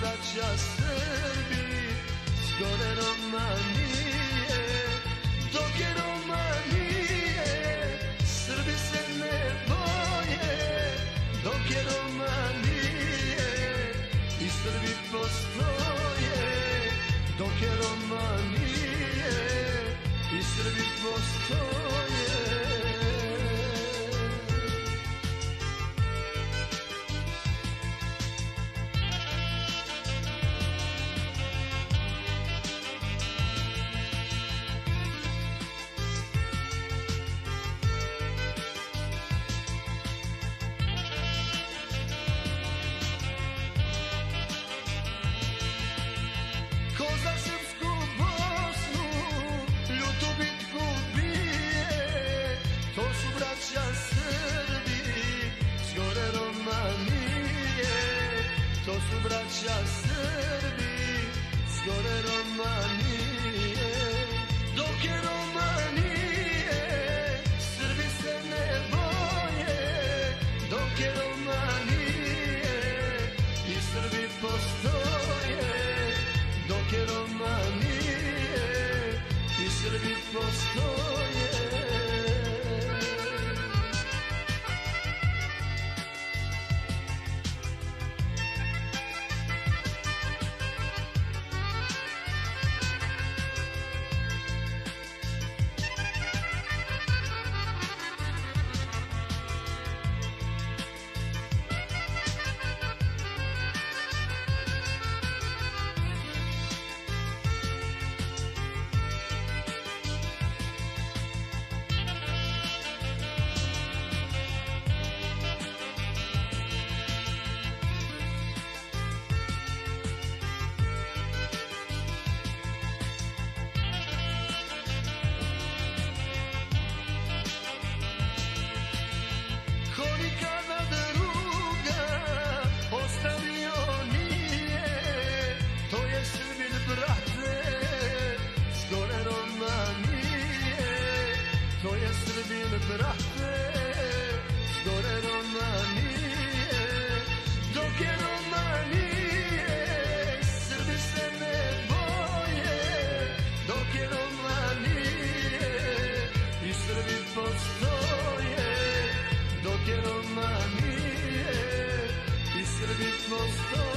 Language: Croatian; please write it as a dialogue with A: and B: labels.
A: braća Srbi s gore Romanije Dok je Romanije Srbi se ne boje Dok je Romanije i Srbi postoje Dok je Romanije i Srbi postoje su braća Srbi, zgore Romanije, dok je Romanije, Srbi se ne boje, dok je Romanije, i Srbi postoje, dok je Romanije, i Srbi postoje. gostoso.